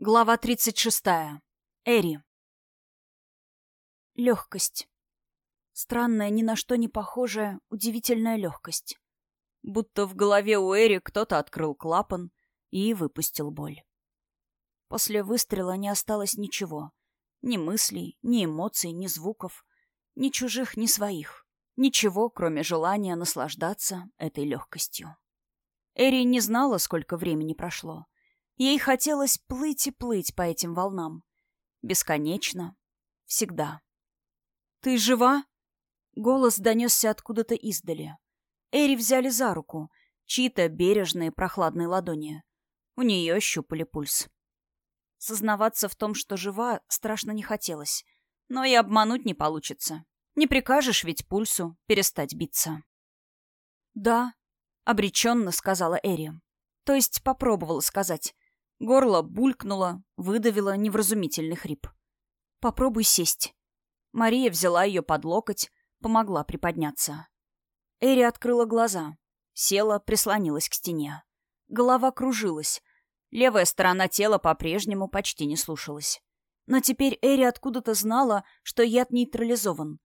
Глава 36. Эри. Легкость. Странная, ни на что не похожая, удивительная легкость. Будто в голове у Эри кто-то открыл клапан и выпустил боль. После выстрела не осталось ничего. Ни мыслей, ни эмоций, ни звуков. Ни чужих, ни своих. Ничего, кроме желания наслаждаться этой легкостью. Эри не знала, сколько времени прошло. Ей хотелось плыть и плыть по этим волнам. Бесконечно. Всегда. «Ты жива?» Голос донесся откуда-то издали. Эри взяли за руку, чьи-то бережные прохладные ладони. У нее щупали пульс. Сознаваться в том, что жива, страшно не хотелось. Но и обмануть не получится. Не прикажешь ведь пульсу перестать биться. «Да», — обреченно сказала Эри. То есть попробовала сказать. Горло булькнуло, выдавило невразумительный хрип. «Попробуй сесть». Мария взяла ее под локоть, помогла приподняться. Эри открыла глаза. Села, прислонилась к стене. Голова кружилась. Левая сторона тела по-прежнему почти не слушалась. Но теперь Эри откуда-то знала, что яд нейтрализован.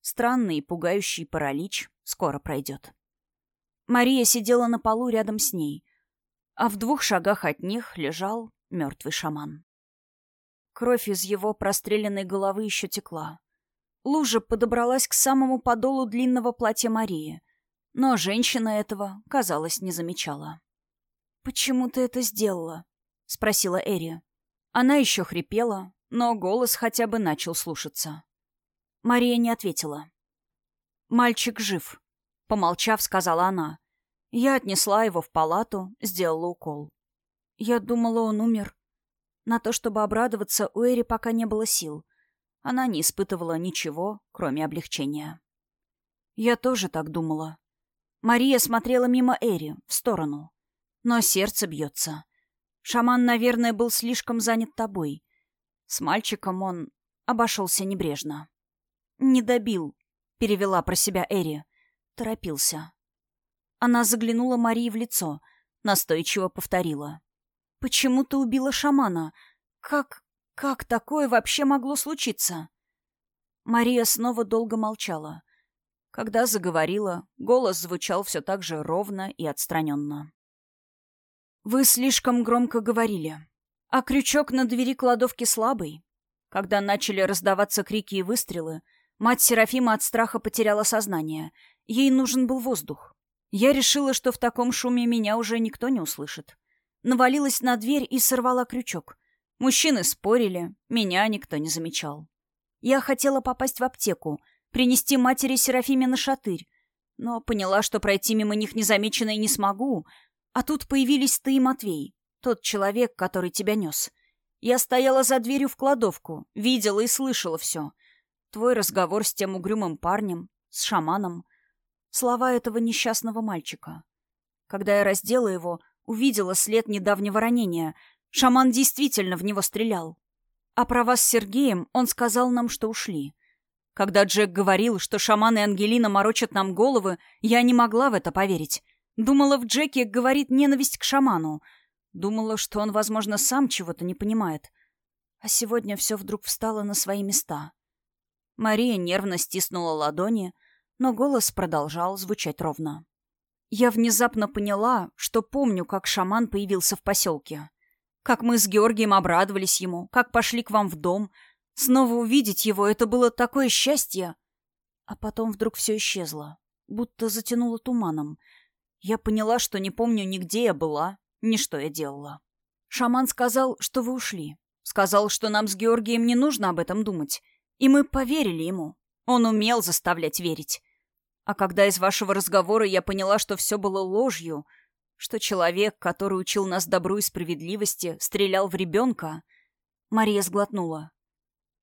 Странный и пугающий паралич скоро пройдет. Мария сидела на полу рядом с ней, а в двух шагах от них лежал мертвый шаман. Кровь из его простреленной головы еще текла. Лужа подобралась к самому подолу длинного платья Марии, но женщина этого, казалось, не замечала. «Почему ты это сделала?» — спросила Эри. Она еще хрипела, но голос хотя бы начал слушаться. Мария не ответила. «Мальчик жив», — помолчав, сказала она. Я отнесла его в палату, сделала укол. Я думала, он умер. На то, чтобы обрадоваться, у Эри пока не было сил. Она не испытывала ничего, кроме облегчения. Я тоже так думала. Мария смотрела мимо Эри, в сторону. Но сердце бьется. Шаман, наверное, был слишком занят тобой. С мальчиком он обошелся небрежно. «Не добил», — перевела про себя Эри. Торопился. Она заглянула Марии в лицо, настойчиво повторила. «Почему ты убила шамана? Как... как такое вообще могло случиться?» Мария снова долго молчала. Когда заговорила, голос звучал все так же ровно и отстраненно. «Вы слишком громко говорили. А крючок на двери кладовки слабый. Когда начали раздаваться крики и выстрелы, мать Серафима от страха потеряла сознание. Ей нужен был воздух. Я решила, что в таком шуме меня уже никто не услышит. Навалилась на дверь и сорвала крючок. Мужчины спорили, меня никто не замечал. Я хотела попасть в аптеку, принести матери Серафиме на шатырь, но поняла, что пройти мимо них незамеченной не смогу, а тут появились ты и Матвей, тот человек, который тебя нес. Я стояла за дверью в кладовку, видела и слышала все. Твой разговор с тем угрюмым парнем, с шаманом — слова этого несчастного мальчика. Когда я раздела его, увидела след недавнего ранения. Шаман действительно в него стрелял. А про вас с Сергеем он сказал нам, что ушли. Когда Джек говорил, что шаман и Ангелина морочат нам головы, я не могла в это поверить. Думала, в Джеке говорит ненависть к шаману. Думала, что он, возможно, сам чего-то не понимает. А сегодня все вдруг встало на свои места. Мария нервно стиснула ладони, но голос продолжал звучать ровно. Я внезапно поняла, что помню, как шаман появился в поселке. Как мы с Георгием обрадовались ему, как пошли к вам в дом. Снова увидеть его — это было такое счастье. А потом вдруг все исчезло, будто затянуло туманом. Я поняла, что не помню ни где я была, ни что я делала. Шаман сказал, что вы ушли. Сказал, что нам с Георгием не нужно об этом думать. И мы поверили ему. Он умел заставлять верить. А когда из вашего разговора я поняла, что все было ложью, что человек, который учил нас добру и справедливости, стрелял в ребенка, Мария сглотнула.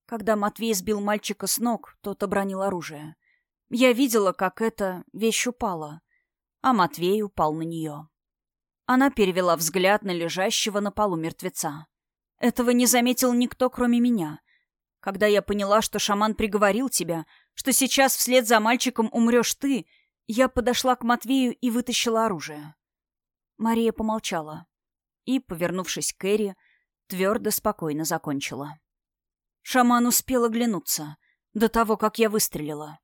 Когда Матвей сбил мальчика с ног, тот обронил оружие. Я видела, как эта вещь упала, а Матвей упал на нее. Она перевела взгляд на лежащего на полу мертвеца. Этого не заметил никто, кроме меня. Когда я поняла, что шаман приговорил тебя, что сейчас вслед за мальчиком умрешь ты, я подошла к Матвею и вытащила оружие. Мария помолчала. И, повернувшись к Эри, Твердо, спокойно закончила. Шаман успел оглянуться до того, как я выстрелила.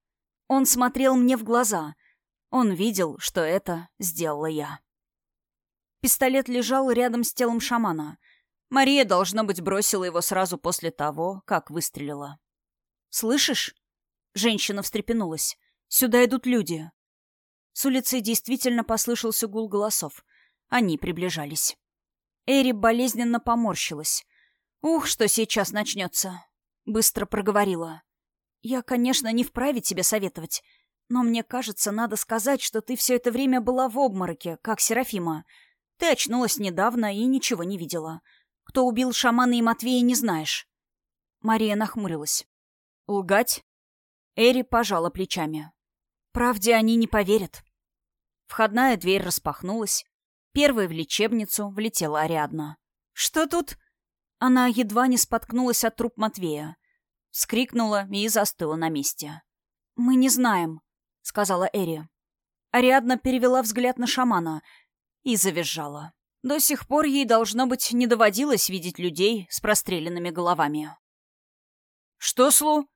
Он смотрел мне в глаза. Он видел, что это сделала я. Пистолет лежал рядом с телом шамана. Мария, должно быть, бросила его сразу после того, как выстрелила. «Слышишь?» Женщина встрепенулась. «Сюда идут люди». С улицы действительно послышался гул голосов. Они приближались. Эри болезненно поморщилась. «Ух, что сейчас начнется!» Быстро проговорила. «Я, конечно, не вправе тебе советовать, но мне кажется, надо сказать, что ты все это время была в обмороке, как Серафима. Ты очнулась недавно и ничего не видела. Кто убил шамана и Матвея, не знаешь». Мария нахмурилась. «Лгать?» Эри пожала плечами. «Правде они не поверят». Входная дверь распахнулась. Первой в лечебницу влетела Ариадна. «Что тут?» Она едва не споткнулась от труп Матвея. Вскрикнула и застыла на месте. «Мы не знаем», — сказала Эри. Ариадна перевела взгляд на шамана и завизжала. До сих пор ей, должно быть, не доводилось видеть людей с простреленными головами. «Что, Слу?»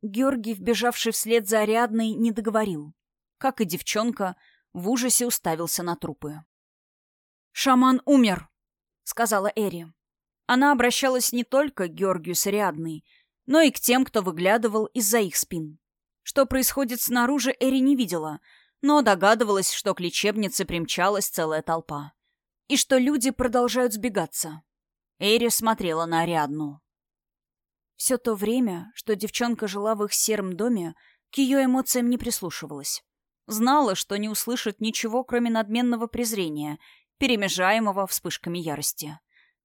Георгий, вбежавший вслед за Ариадной, не договорил. Как и девчонка, в ужасе уставился на трупы. «Шаман умер», — сказала Эри. Она обращалась не только к Георгию с Ариадной, но и к тем, кто выглядывал из-за их спин. Что происходит снаружи, Эри не видела, но догадывалась, что к лечебнице примчалась целая толпа. И что люди продолжают сбегаться. Эри смотрела на Ариадну. Все то время, что девчонка жила в их сером доме, к ее эмоциям не прислушивалась. Знала, что не услышит ничего, кроме надменного презрения, перемежаемого вспышками ярости.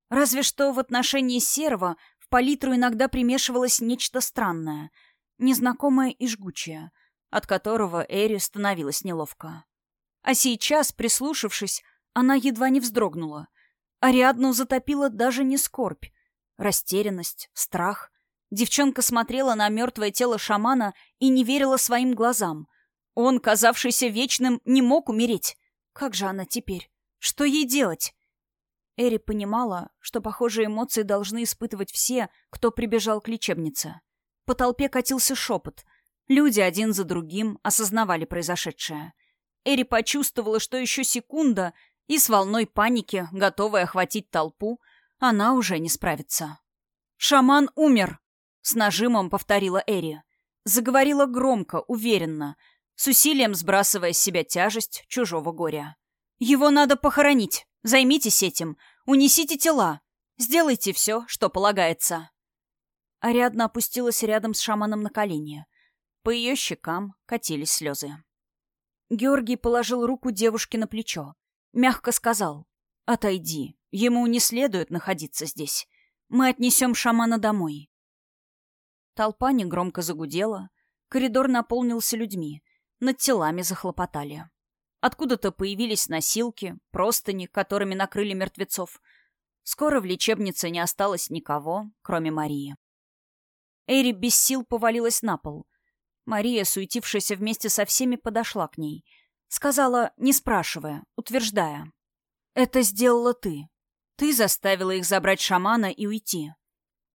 Разве что в отношении Серого в палитру иногда примешивалось нечто странное, незнакомое и жгучее, от которого Эри становилось неловко. А сейчас, прислушавшись, она едва не вздрогнула. Ариадну затопила даже не скорбь, растерянность, страх. Девчонка смотрела на мертвое тело шамана и не верила своим глазам. Он, казавшийся вечным, не мог умереть. Как же она теперь? Что ей делать? Эри понимала, что похожие эмоции должны испытывать все, кто прибежал к лечебнице. По толпе катился шепот. Люди один за другим осознавали произошедшее. Эри почувствовала, что еще секунда, и с волной паники, готовой охватить толпу, она уже не справится. «Шаман умер!» — с нажимом повторила Эри. Заговорила громко, уверенно, с усилием сбрасывая с себя тяжесть чужого горя. «Его надо похоронить. Займитесь этим. Унесите тела. Сделайте все, что полагается». Ариадна опустилась рядом с шаманом на колени. По ее щекам катились слезы. Георгий положил руку девушке на плечо. Мягко сказал. «Отойди. Ему не следует находиться здесь. Мы отнесем шамана домой». Толпа негромко загудела. Коридор наполнился людьми. Над телами захлопотали. Откуда-то появились носилки, простыни, которыми накрыли мертвецов. Скоро в лечебнице не осталось никого, кроме Марии. Эри без сил повалилась на пол. Мария, суетившаяся вместе со всеми, подошла к ней. Сказала, не спрашивая, утверждая. «Это сделала ты. Ты заставила их забрать шамана и уйти».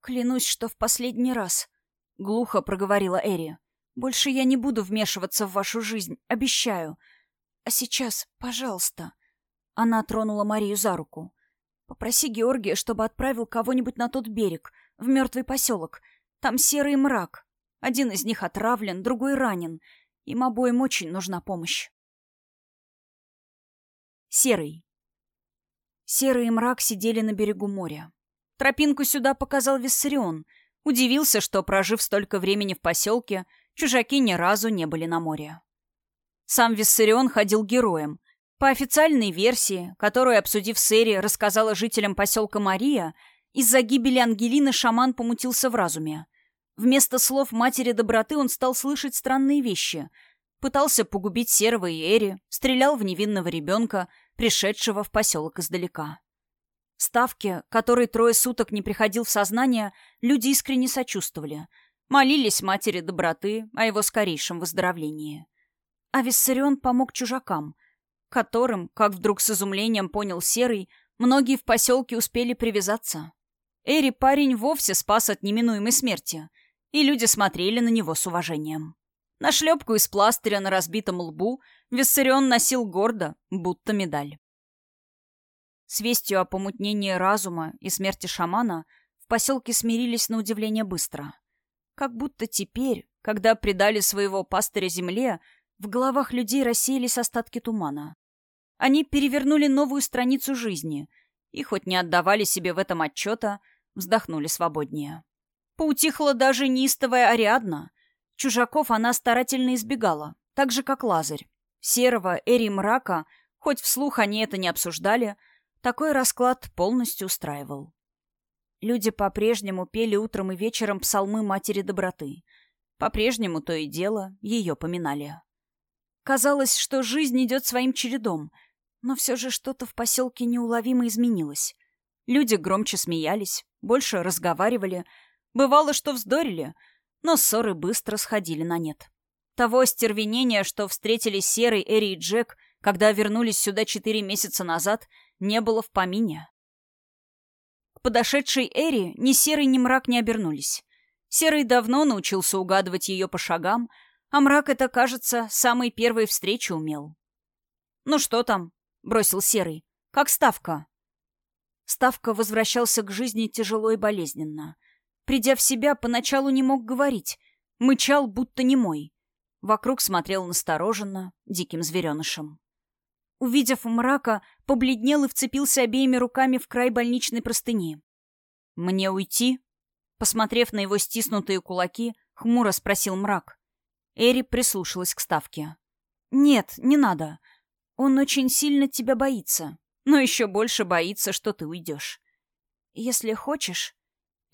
«Клянусь, что в последний раз», — глухо проговорила Эри. «Больше я не буду вмешиваться в вашу жизнь, обещаю. А сейчас, пожалуйста...» Она тронула Марию за руку. «Попроси Георгия, чтобы отправил кого-нибудь на тот берег, в мертвый поселок. Там серый мрак. Один из них отравлен, другой ранен. Им обоим очень нужна помощь». Серый. Серый и мрак сидели на берегу моря. Тропинку сюда показал Виссарион. Удивился, что, прожив столько времени в поселке, чужаки ни разу не были на море. Сам Виссарион ходил героем. По официальной версии, которую, обсудив с Эри, рассказала жителям поселка Мария, из-за гибели Ангелины шаман помутился в разуме. Вместо слов матери доброты он стал слышать странные вещи. Пытался погубить Серого и Эри, стрелял в невинного ребенка, пришедшего в поселок издалека. Ставки, который трое суток не приходил в сознание, люди искренне сочувствовали. Молились матери доброты о его скорейшем выздоровлении. А Виссарион помог чужакам, которым, как вдруг с изумлением понял Серый, многие в поселке успели привязаться. Эри парень вовсе спас от неминуемой смерти, и люди смотрели на него с уважением. На шлепку из пластыря на разбитом лбу Виссарион носил гордо, будто медаль. С вестью о помутнении разума и смерти шамана в поселке смирились на удивление быстро. Как будто теперь, когда предали своего пастыря земле, в головах людей рассеялись остатки тумана. Они перевернули новую страницу жизни и, хоть не отдавали себе в этом отчета, вздохнули свободнее. Поутихла даже неистовая Ариадна. Чужаков она старательно избегала, так же, как Лазарь. Серого, Эри мрака, хоть вслух они это не обсуждали, такой расклад полностью устраивал. Люди по-прежнему пели утром и вечером псалмы Матери Доброты. По-прежнему то и дело ее поминали. Казалось, что жизнь идет своим чередом, но все же что-то в поселке неуловимо изменилось. Люди громче смеялись, больше разговаривали, бывало, что вздорили, но ссоры быстро сходили на нет. Того остервенения, что встретились Серый, Эри и Джек, когда вернулись сюда четыре месяца назад, не было в помине. К подошедшей Эри ни Серый, ни Мрак не обернулись. Серый давно научился угадывать ее по шагам, а Мрак это, кажется, самой первой встречи умел. «Ну что там?» — бросил Серый. «Как ставка?» Ставка возвращался к жизни тяжело и болезненно. Придя в себя, поначалу не мог говорить. Мычал, будто немой. Вокруг смотрел настороженно, диким зверенышем. Увидев мрака, побледнел и вцепился обеими руками в край больничной простыни. «Мне уйти?» Посмотрев на его стиснутые кулаки, хмуро спросил мрак. Эри прислушалась к ставке. «Нет, не надо. Он очень сильно тебя боится но еще больше боится, что ты уйдешь. Если хочешь...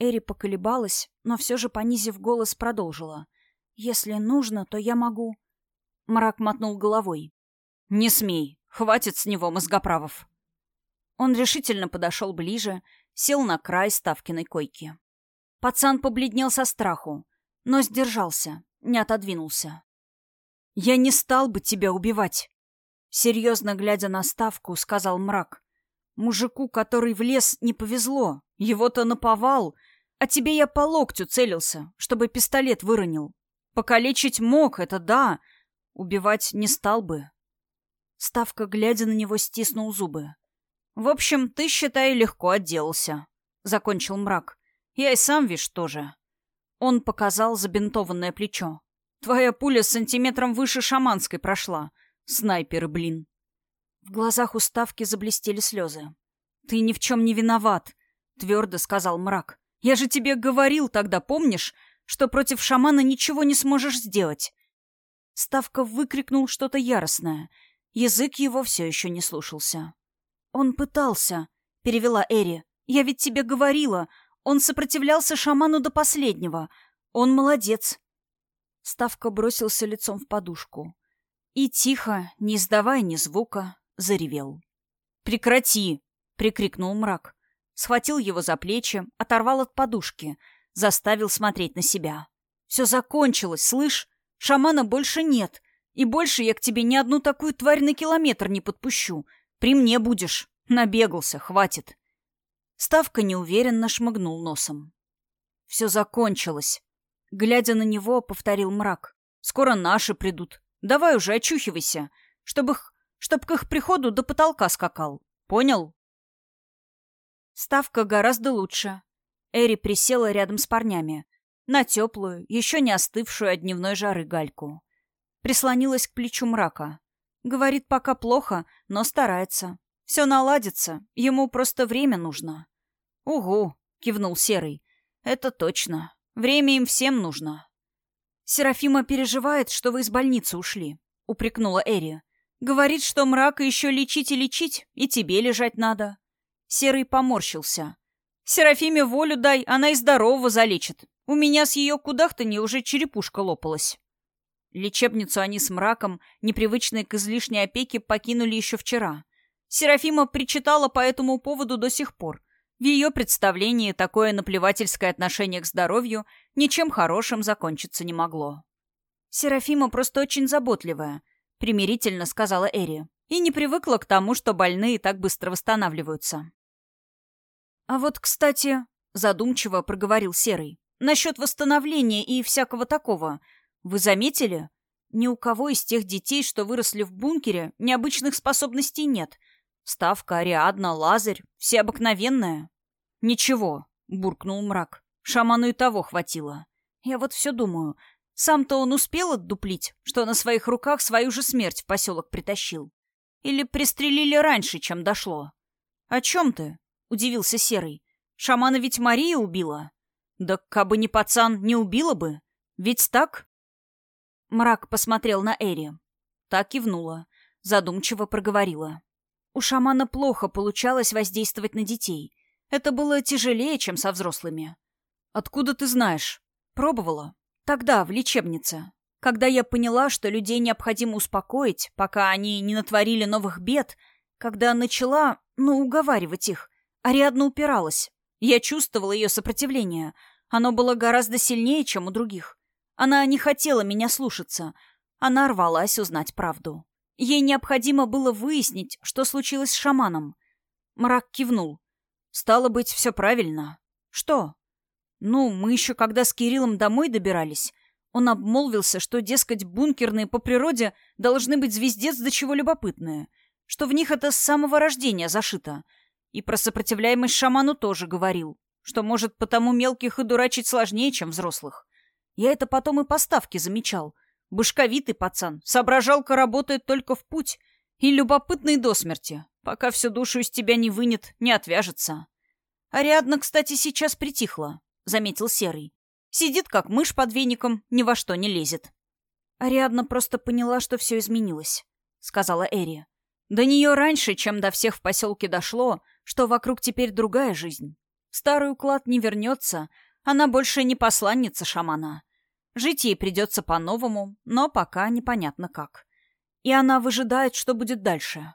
Эри поколебалась, но все же, понизив голос, продолжила. «Если нужно, то я могу...» Мрак мотнул головой. «Не смей. Хватит с него мозгоправов». Он решительно подошел ближе, сел на край Ставкиной койки. Пацан побледнел со страху, но сдержался, не отодвинулся. «Я не стал бы тебя убивать», Серьезно глядя на ставку, сказал мрак. Мужику, который в лес, не повезло. Его-то наповал. А тебе я по локтю целился, чтобы пистолет выронил. Покалечить мог, это да. Убивать не стал бы. Ставка, глядя на него, стиснул зубы. «В общем, ты, считай, легко отделался», — закончил мрак. «Я и сам, вишь, тоже». Он показал забинтованное плечо. «Твоя пуля сантиметром выше шаманской прошла. Снайперы, блин. В глазах уставки заблестели слезы. «Ты ни в чем не виноват», — твердо сказал мрак. «Я же тебе говорил тогда, помнишь, что против шамана ничего не сможешь сделать?» Ставка выкрикнул что-то яростное. Язык его все еще не слушался. «Он пытался», — перевела Эри. «Я ведь тебе говорила. Он сопротивлялся шаману до последнего. Он молодец». Ставка бросился лицом в подушку. И тихо, не издавая ни звука, заревел. «Прекрати!» — прикрикнул мрак. Схватил его за плечи, оторвал от подушки, заставил смотреть на себя. «Все закончилось, слышь? Шамана больше нет, и больше я к тебе ни одну такую тварь на километр не подпущу. При мне будешь. Набегался, хватит». Ставка неуверенно шмыгнул носом. «Все закончилось», — глядя на него, повторил мрак. «Скоро наши придут. Давай уже очухивайся, чтобы их, чтоб к их приходу до потолка скакал. Понял? Ставка гораздо лучше. Эри присела рядом с парнями. На теплую, еще не остывшую от дневной жары гальку. Прислонилась к плечу мрака. Говорит, пока плохо, но старается. Все наладится, ему просто время нужно. «Угу», — кивнул Серый. «Это точно. Время им всем нужно». «Серафима переживает, что вы из больницы ушли», — упрекнула Эри. «Говорит, что мрака еще лечить и лечить, и тебе лежать надо». Серый поморщился. «Серафиме волю дай, она и здорового залечит. У меня с ее кудахтанья уже черепушка лопалась». Лечебницу они с мраком, непривычные к излишней опеке, покинули еще вчера. Серафима причитала по этому поводу до сих пор, в ее представлении такое наплевательское отношение к здоровью ничем хорошим закончиться не могло. «Серафима просто очень заботливая», — примирительно сказала Эри, и не привыкла к тому, что больные так быстро восстанавливаются. «А вот, кстати...» Задумчиво проговорил Серый. «Насчет восстановления и всякого такого. Вы заметили? Ни у кого из тех детей, что выросли в бункере, необычных способностей нет. Ставка, Ариадна, Лазарь — все обыкновенное». «Ничего», — буркнул мрак. «Шаману и того хватило. Я вот все думаю, сам-то он успел отдуплить, что на своих руках свою же смерть в поселок притащил. Или пристрелили раньше, чем дошло. «О чем ты?» — удивился Серый. «Шамана ведь Мария убила». «Да кабы не пацан, не убила бы. Ведь так?» Мрак посмотрел на Эри. Так кивнула. Задумчиво проговорила. У шамана плохо получалось воздействовать на детей. Это было тяжелее, чем со взрослыми. «Откуда ты знаешь?» «Пробовала. Тогда, в лечебнице. Когда я поняла, что людей необходимо успокоить, пока они не натворили новых бед, когда начала, ну, уговаривать их, Ариадна упиралась. Я чувствовала ее сопротивление. Оно было гораздо сильнее, чем у других. Она не хотела меня слушаться. Она рвалась узнать правду. Ей необходимо было выяснить, что случилось с шаманом. Мрак кивнул. «Стало быть, все правильно». «Что?» Ну, мы еще когда с Кириллом домой добирались, он обмолвился, что, дескать, бункерные по природе должны быть звездец до чего любопытные, что в них это с самого рождения зашито. И про сопротивляемость шаману тоже говорил, что, может, потому мелких и дурачить сложнее, чем взрослых. Я это потом и по ставке замечал. Башковитый пацан, соображалка работает только в путь. И любопытный до смерти, пока всю душу из тебя не вынет, не отвяжется. Ариадна, кстати, сейчас притихла. — заметил Серый. «Сидит, как мышь под веником, ни во что не лезет». «Ариадна просто поняла, что все изменилось», — сказала Эри. «До нее раньше, чем до всех в поселке дошло, что вокруг теперь другая жизнь. Старый уклад не вернется, она больше не посланница шамана. Жить ей придется по-новому, но пока непонятно как. И она выжидает, что будет дальше.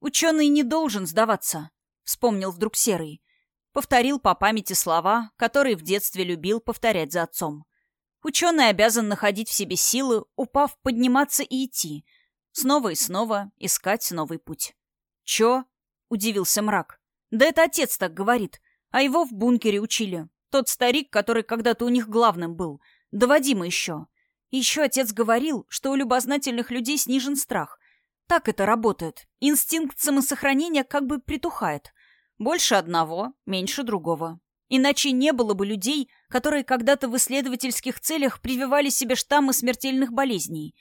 «Ученый не должен сдаваться», — вспомнил вдруг Серый повторил по памяти слова, которые в детстве любил повторять за отцом. Ученый обязан находить в себе силы, упав, подниматься и идти. Снова и снова искать новый путь. «Чё?» — удивился мрак. «Да это отец так говорит. А его в бункере учили. Тот старик, который когда-то у них главным был. Да Вадима еще. Еще отец говорил, что у любознательных людей снижен страх. Так это работает. Инстинкт самосохранения как бы притухает. Больше одного, меньше другого. Иначе не было бы людей, которые когда-то в исследовательских целях прививали себе штаммы смертельных болезней.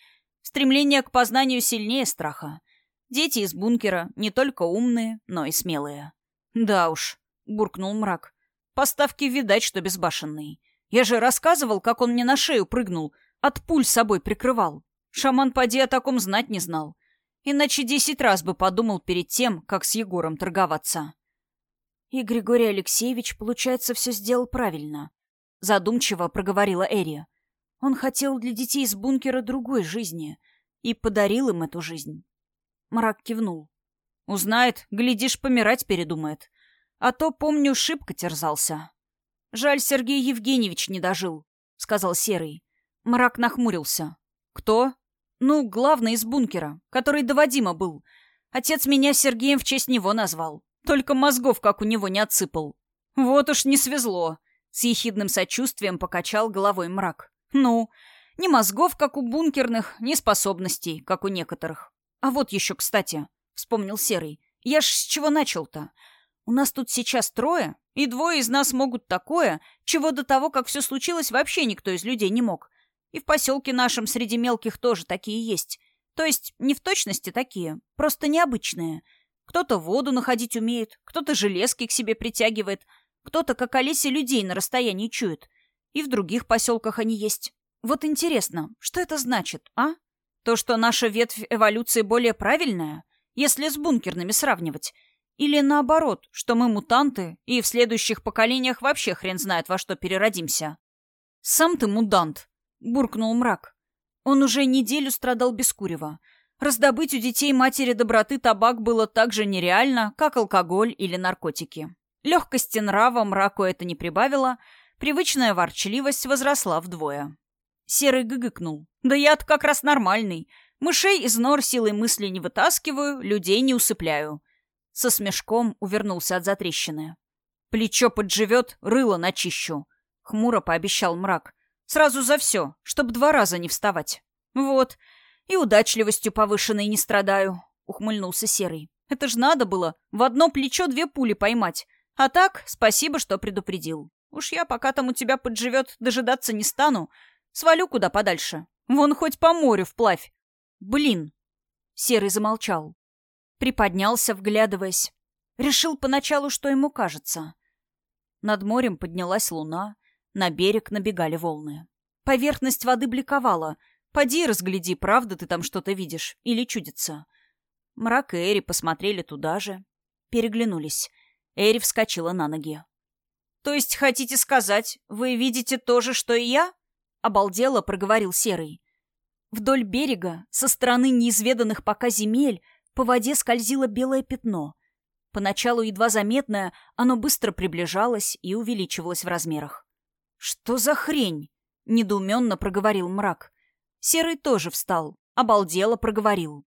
Стремление к познанию сильнее страха. Дети из бункера не только умные, но и смелые. «Да уж», — буркнул мрак. «Поставки видать, что безбашенный. Я же рассказывал, как он мне на шею прыгнул, от пуль собой прикрывал. Шаман поди о таком знать не знал. Иначе десять раз бы подумал перед тем, как с Егором торговаться». И Григорий Алексеевич, получается, все сделал правильно. Задумчиво проговорила Эри. Он хотел для детей из бункера другой жизни и подарил им эту жизнь. Мрак кивнул. Узнает, глядишь, помирать передумает. А то, помню, шибко терзался. Жаль, Сергей Евгеньевич не дожил, сказал Серый. Мрак нахмурился. Кто? Ну, главный из бункера, который до Вадима был. Отец меня Сергеем в честь него назвал. Только мозгов, как у него, не отсыпал. Вот уж не свезло. С ехидным сочувствием покачал головой мрак. Ну, ни мозгов, как у бункерных, ни способностей, как у некоторых. А вот еще, кстати, вспомнил Серый. Я ж с чего начал-то? У нас тут сейчас трое, и двое из нас могут такое, чего до того, как все случилось, вообще никто из людей не мог. И в поселке нашем среди мелких тоже такие есть. То есть не в точности такие, просто необычные — кто-то воду находить умеет, кто-то железки к себе притягивает, кто-то, как Олеся, людей на расстоянии чует. И в других поселках они есть. Вот интересно, что это значит, а? То, что наша ветвь эволюции более правильная, если с бункерными сравнивать? Или наоборот, что мы мутанты, и в следующих поколениях вообще хрен знает, во что переродимся? «Сам ты мудант», — буркнул мрак. Он уже неделю страдал без курева — Раздобыть у детей матери доброты табак было так же нереально, как алкоголь или наркотики. Легкости нрава мраку это не прибавило, привычная ворчливость возросла вдвое. Серый гыгыкнул. «Да я-то как раз нормальный. Мышей из нор силой мысли не вытаскиваю, людей не усыпляю». Со смешком увернулся от затрещины. Плечо подживет, рыло начищу. Хмуро пообещал мрак. Сразу за все, чтоб два раза не вставать. Вот. И удачливостью повышенной не страдаю, ухмыльнулся Серый. Это ж надо было в одно плечо две пули поймать. А так, спасибо, что предупредил. Уж я, пока там у тебя подживет, дожидаться не стану. Свалю куда подальше. Вон хоть по морю вплавь. Блин. Серый замолчал. Приподнялся, вглядываясь. Решил поначалу, что ему кажется. Над морем поднялась луна, на берег набегали волны. Поверхность воды бликовала. Поди разгляди, правда ты там что-то видишь или чудится. Мрак и Эри посмотрели туда же. Переглянулись. Эри вскочила на ноги. «То есть хотите сказать, вы видите то же, что и я?» Обалдело проговорил Серый. Вдоль берега, со стороны неизведанных пока земель, по воде скользило белое пятно. Поначалу едва заметное, оно быстро приближалось и увеличивалось в размерах. «Что за хрень?» — недоуменно проговорил мрак. Серый тоже встал, обалдело проговорил.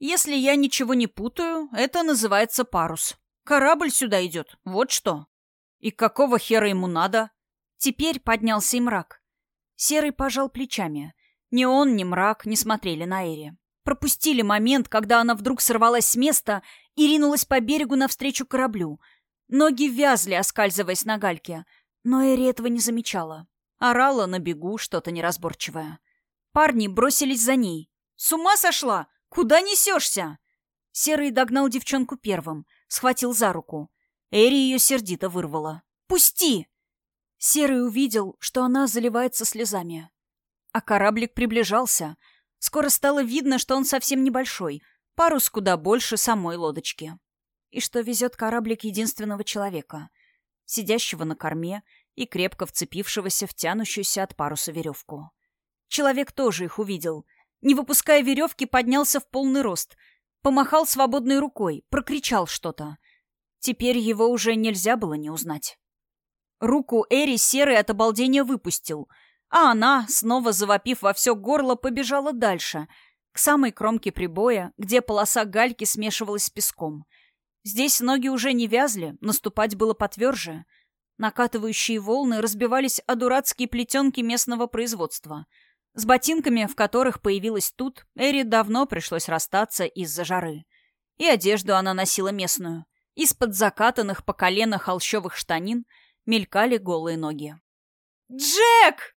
«Если я ничего не путаю, это называется парус. Корабль сюда идет, вот что». «И какого хера ему надо?» Теперь поднялся и мрак. Серый пожал плечами. Ни он, ни мрак не смотрели на Эри. Пропустили момент, когда она вдруг сорвалась с места и ринулась по берегу навстречу кораблю. Ноги вязли, оскальзываясь на гальке. Но Эри этого не замечала. Орала на бегу что-то неразборчивое. Парни бросились за ней. «С ума сошла? Куда несешься?» Серый догнал девчонку первым, схватил за руку. Эри ее сердито вырвала. «Пусти!» Серый увидел, что она заливается слезами. А кораблик приближался. Скоро стало видно, что он совсем небольшой, парус куда больше самой лодочки. И что везет кораблик единственного человека, сидящего на корме и крепко вцепившегося в тянущуюся от паруса веревку. Человек тоже их увидел. Не выпуская веревки, поднялся в полный рост, помахал свободной рукой, прокричал что-то. Теперь его уже нельзя было не узнать. Руку Эри серый от обалдения выпустил, а она, снова завопив во все горло, побежала дальше, к самой кромке прибоя, где полоса гальки смешивалась с песком. Здесь ноги уже не вязли, наступать было потверже. Накатывающие волны разбивались о дурацкие плетенки местного производства. С ботинками, в которых появилась тут, Эри давно пришлось расстаться из-за жары. И одежду она носила местную. Из-под закатанных по колено холщовых штанин — мелькали голые ноги. «Джек!»